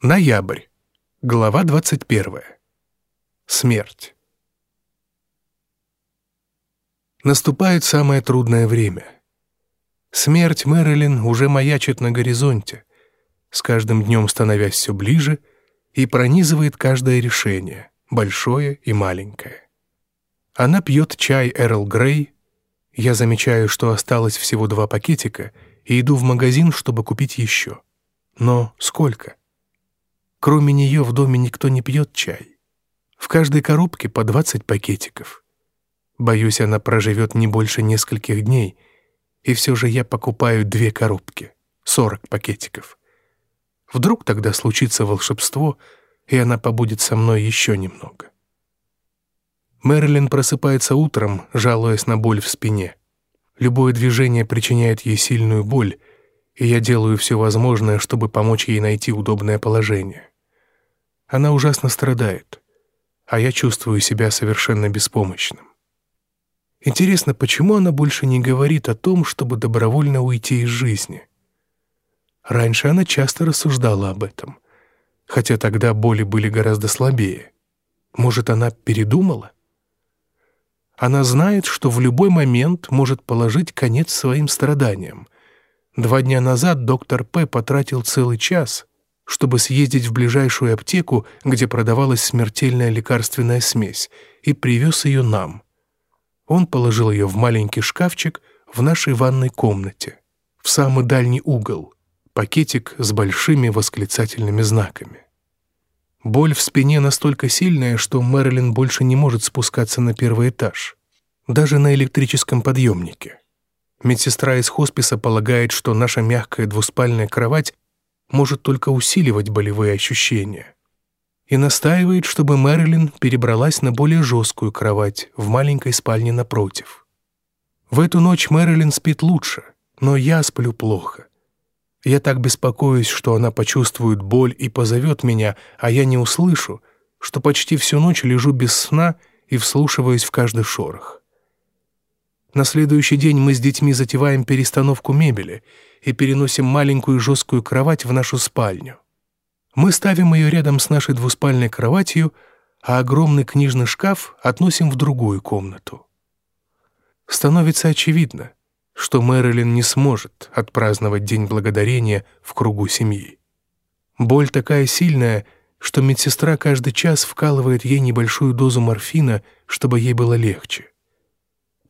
Ноябрь. Глава 21. Смерть. Наступает самое трудное время. Смерть Мэрилин уже маячит на горизонте, с каждым днем становясь все ближе и пронизывает каждое решение, большое и маленькое. Она пьет чай Эрл Грей. Я замечаю, что осталось всего два пакетика, и иду в магазин, чтобы купить еще. Но сколько? Кроме нее в доме никто не пьет чай. В каждой коробке по 20 пакетиков. Боюсь, она проживет не больше нескольких дней, и все же я покупаю две коробки, 40 пакетиков. Вдруг тогда случится волшебство, и она побудет со мной еще немного. Мэрилин просыпается утром, жалуясь на боль в спине. Любое движение причиняет ей сильную боль, и я делаю все возможное, чтобы помочь ей найти удобное положение. Она ужасно страдает, а я чувствую себя совершенно беспомощным. Интересно, почему она больше не говорит о том, чтобы добровольно уйти из жизни? Раньше она часто рассуждала об этом, хотя тогда боли были гораздо слабее. Может, она передумала? Она знает, что в любой момент может положить конец своим страданиям. Два дня назад доктор П. потратил целый час, чтобы съездить в ближайшую аптеку, где продавалась смертельная лекарственная смесь, и привез ее нам. Он положил ее в маленький шкафчик в нашей ванной комнате, в самый дальний угол, пакетик с большими восклицательными знаками. Боль в спине настолько сильная, что Мэрилин больше не может спускаться на первый этаж, даже на электрическом подъемнике. Медсестра из хосписа полагает, что наша мягкая двуспальная кровать может только усиливать болевые ощущения. И настаивает, чтобы Мэрилин перебралась на более жесткую кровать в маленькой спальне напротив. В эту ночь Мэрилин спит лучше, но я сплю плохо. Я так беспокоюсь, что она почувствует боль и позовет меня, а я не услышу, что почти всю ночь лежу без сна и вслушиваюсь в каждый шорох. На следующий день мы с детьми затеваем перестановку мебели — и переносим маленькую жесткую кровать в нашу спальню. Мы ставим ее рядом с нашей двуспальной кроватью, а огромный книжный шкаф относим в другую комнату. Становится очевидно, что Мэрилин не сможет отпраздновать День Благодарения в кругу семьи. Боль такая сильная, что медсестра каждый час вкалывает ей небольшую дозу морфина, чтобы ей было легче.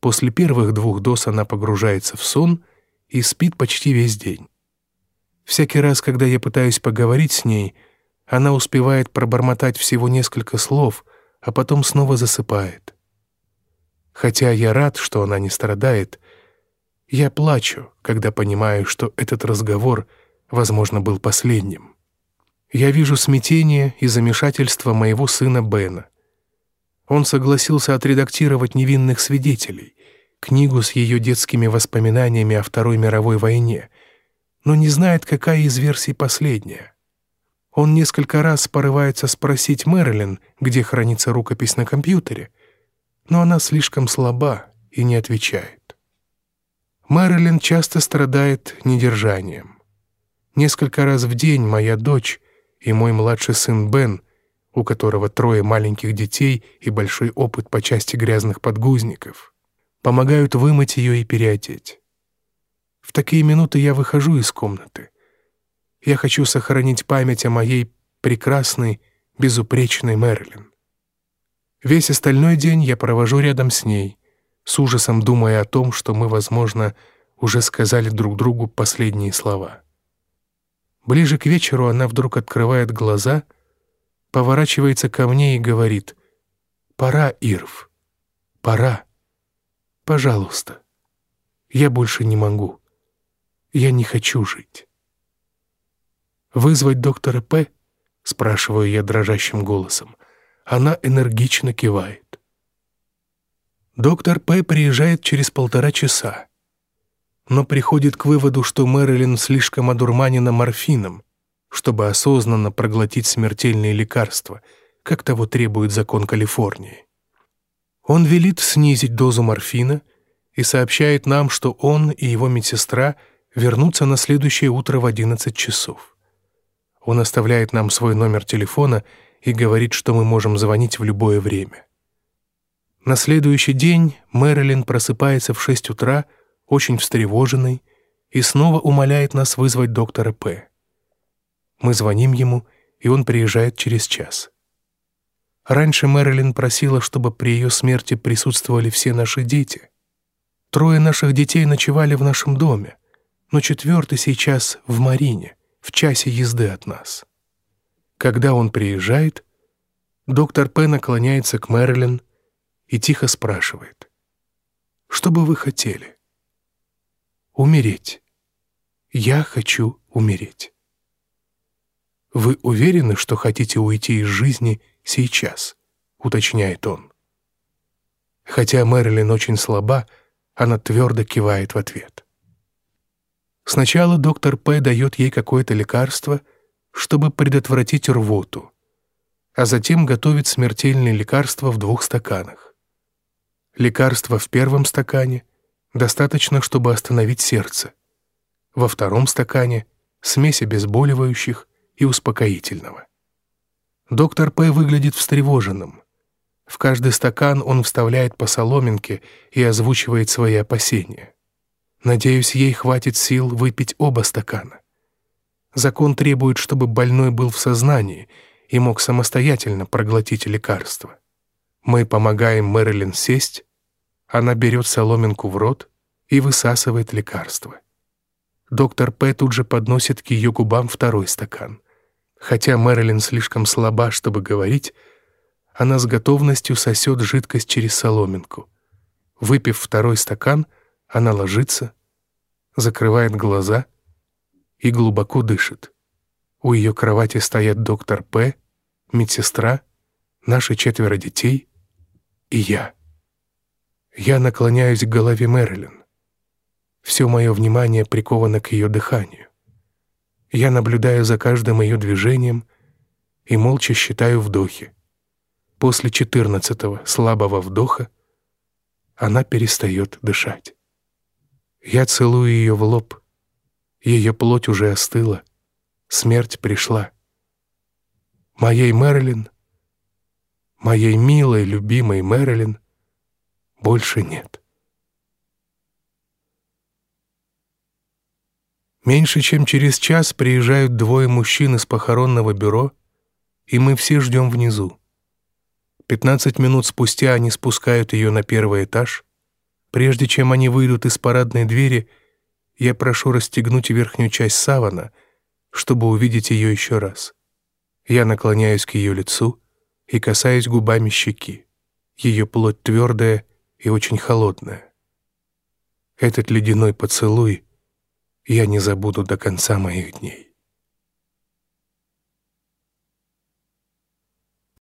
После первых двух доз она погружается в сон — и спит почти весь день. Всякий раз, когда я пытаюсь поговорить с ней, она успевает пробормотать всего несколько слов, а потом снова засыпает. Хотя я рад, что она не страдает, я плачу, когда понимаю, что этот разговор, возможно, был последним. Я вижу смятение и замешательство моего сына Бена. Он согласился отредактировать невинных свидетелей, книгу с ее детскими воспоминаниями о Второй мировой войне, но не знает, какая из версий последняя. Он несколько раз порывается спросить Мэрилин, где хранится рукопись на компьютере, но она слишком слаба и не отвечает. Мэрилин часто страдает недержанием. Несколько раз в день моя дочь и мой младший сын Бен, у которого трое маленьких детей и большой опыт по части грязных подгузников — помогают вымыть ее и переодеть. В такие минуты я выхожу из комнаты. Я хочу сохранить память о моей прекрасной, безупречной Мерлин. Весь остальной день я провожу рядом с ней, с ужасом думая о том, что мы, возможно, уже сказали друг другу последние слова. Ближе к вечеру она вдруг открывает глаза, поворачивается ко мне и говорит «Пора, Ирв, пора». Пожалуйста. Я больше не могу. Я не хочу жить. «Вызвать доктора П?» — спрашиваю я дрожащим голосом. Она энергично кивает. Доктор П. приезжает через полтора часа, но приходит к выводу, что Мэрилин слишком одурманена морфином, чтобы осознанно проглотить смертельные лекарства, как того требует закон Калифорнии. Он велит снизить дозу морфина и сообщает нам, что он и его медсестра вернутся на следующее утро в 11 часов. Он оставляет нам свой номер телефона и говорит, что мы можем звонить в любое время. На следующий день Мэрилин просыпается в 6 утра, очень встревоженный, и снова умоляет нас вызвать доктора П. Мы звоним ему, и он приезжает через час. Раньше Мэрилин просила, чтобы при ее смерти присутствовали все наши дети. Трое наших детей ночевали в нашем доме, но четвертый сейчас в Марине, в часе езды от нас. Когда он приезжает, доктор П. наклоняется к Мэрилин и тихо спрашивает. «Что бы вы хотели?» «Умереть. Я хочу умереть». «Вы уверены, что хотите уйти из жизни сейчас?» — уточняет он. Хотя Мэрилин очень слаба, она твердо кивает в ответ. Сначала доктор П. дает ей какое-то лекарство, чтобы предотвратить рвоту, а затем готовит смертельные лекарства в двух стаканах. Лекарство в первом стакане достаточно, чтобы остановить сердце. Во втором стакане смесь обезболивающих и успокоительного. Доктор П. выглядит встревоженным. В каждый стакан он вставляет по соломинке и озвучивает свои опасения. Надеюсь, ей хватит сил выпить оба стакана. Закон требует, чтобы больной был в сознании и мог самостоятельно проглотить лекарство. Мы помогаем Мэрилин сесть, она берет соломинку в рот и высасывает лекарство. Доктор П. тут же подносит к ее губам второй стакан — Хотя Мэрилин слишком слаба, чтобы говорить, она с готовностью сосет жидкость через соломинку. Выпив второй стакан, она ложится, закрывает глаза и глубоко дышит. У ее кровати стоят доктор П., медсестра, наши четверо детей и я. Я наклоняюсь к голове Мэрилин. Все мое внимание приковано к ее дыханию. Я наблюдаю за каждым ее движением и молча считаю вдохи. После четырнадцатого слабого вдоха она перестает дышать. Я целую ее в лоб. Ее плоть уже остыла. Смерть пришла. Моей Мэрилин, моей милой, любимой Мэрилин больше нет. Меньше чем через час приезжают двое мужчин из похоронного бюро, и мы все ждем внизу. Пятнадцать минут спустя они спускают ее на первый этаж. Прежде чем они выйдут из парадной двери, я прошу расстегнуть верхнюю часть савана, чтобы увидеть ее еще раз. Я наклоняюсь к ее лицу и касаюсь губами щеки. Ее плоть твердая и очень холодная. Этот ледяной поцелуй — я не забуду до конца моих дней.